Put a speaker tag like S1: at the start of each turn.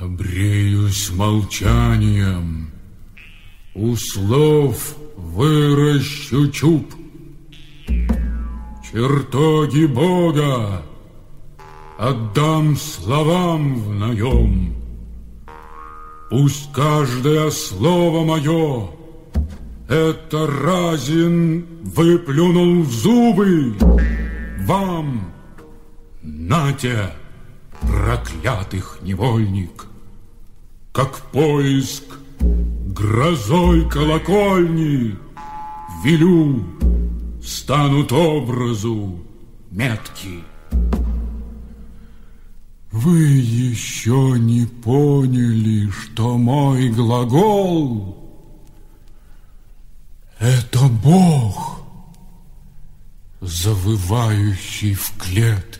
S1: Обреюсь молчанием, у слов выращу чуб. Чертоги Бога отдам словам в наем. Пусть каждое слово мое это Разин выплюнул в зубы вам, Натя, проклятых невольник, как поиск грозой колокольни велю станут образу метки. Вы еще не поняли, что мой глагол — это Бог, завывающий в клетке.